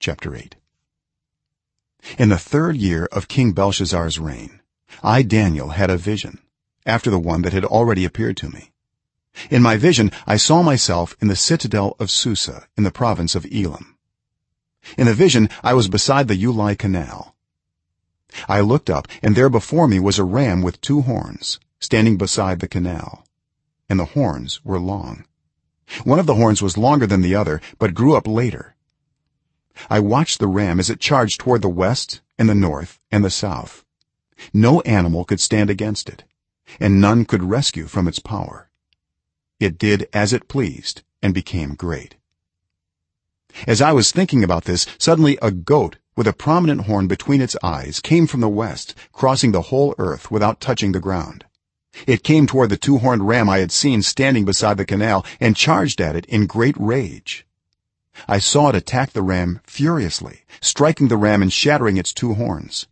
chapter 8 in the 3rd year of king belshazzar's reign i daniel had a vision after the one that had already appeared to me. In my vision i saw myself in the citadel of susa in the province of elam. In the vision i was beside the ulai canal. I looked up and there before me was a ram with two horns standing beside the canal and the horns were long. One of the horns was longer than the other but grew up later i watched the ram as it charged toward the west and the north and the south. No animal could stand against it and none could rescue from its power. It did as it pleased and became great. As i was thinking about this suddenly a goat with a prominent horn between its eyes came from the west crossing the whole earth without touching the ground. It came toward the two-horned ram i had seen standing beside the canal and charged at it in great rage i saw it attack the ram furiously striking the ram and shattering its two horns.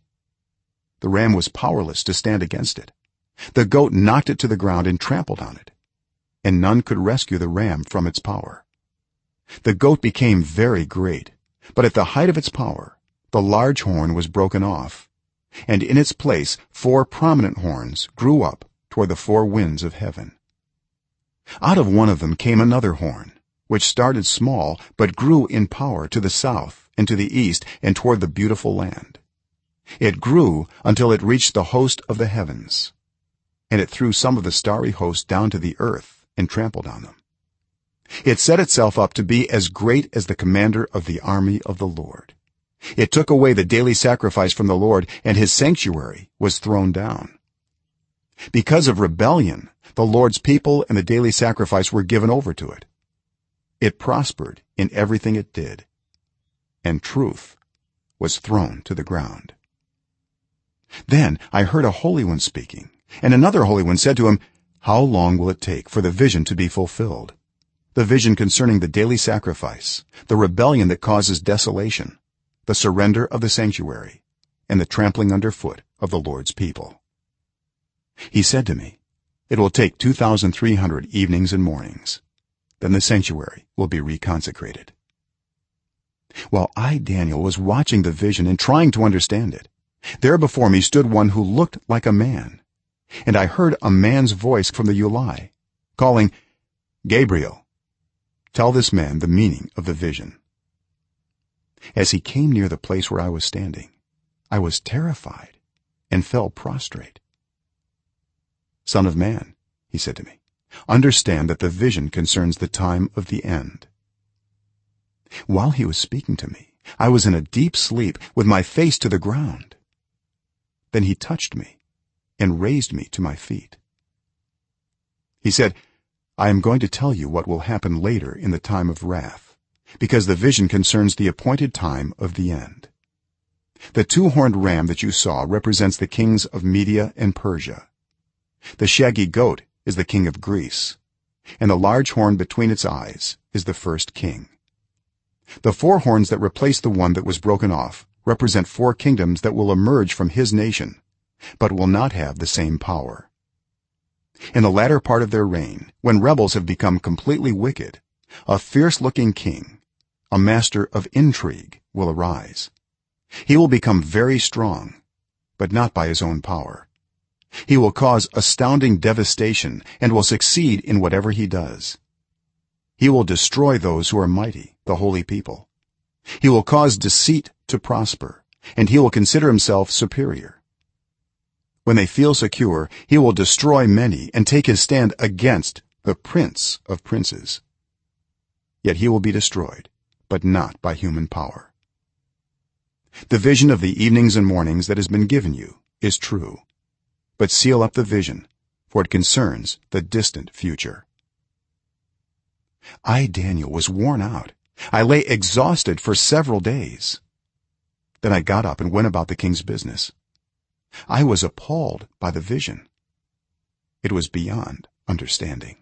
The ram was powerless to stand against it. The goat knocked it to the ground and trampled on it and none could rescue the ram from its power. The goat became very great but at the height of its power the large horn was broken off and in its place four prominent horns grew up toward the four winds of heaven. Out of one of them came another horn which started small but grew in power to the south and to the east and toward the beautiful land. It grew until it reached the host of the heavens and it threw some of the starry host down to the earth and trampled on them. It set itself up to be as great as the commander of the army of the lord. It took away the daily sacrifice from the lord and his sanctuary was thrown down. Because of rebellion the lord's people and the daily sacrifice were given over to it it prospered in everything it did and truth was thrown to the ground. Then i heard a holy one speaking and another holy one said to him how long will it take for the vision to be fulfilled? The vision concerning the daily sacrifice the rebellion that causes desolation the surrender of the sanctuary and the trampling underfoot of the lord's people. He said to me it will take 2300 evenings and mornings then the sanctuary will be reconsecrated. While i daniel was watching the vision and trying to understand it there before me stood one who looked like a man. And i heard a man's voice from the ulai calling gabriel tell this man the meaning of the vision. As he came near the place where i was standing i was terrified and fell prostrate. Son of man he said to me understand that the vision concerns the time of the end. While he was speaking to me i was in a deep sleep with my face to the ground. Then he touched me and raised me to my feet. He said i am going to tell you what will happen later in the time of wrath because the vision concerns the appointed time of the end. The two-horned ram that you saw represents the kings of media and persia. The shaggy goat is the king of greece and the large horn between its eyes is the first king. The four horns that replace the one that was broken off represent four kingdoms that will emerge from his nation but will not have the same power. In the latter part of their reign when rebels have become completely wicked a fierce-looking king a master of intrigue will arise. He will become very strong but not by his own power he will cause astounding devastation and will succeed in whatever he does. He will destroy those who are mighty the holy people. He will cause deceit to prosper and he will consider himself superior. When they feel secure he will destroy many and take his stand against the prince of princes. Yet he will be destroyed but not by human power. The vision of the evenings and mornings that has been given you is true but seal up the vision for it concerns the distant future. I daniel was worn out. I lay exhausted for several days. Then i got up and went about the king's business. I was appalled by the vision. It was beyond understanding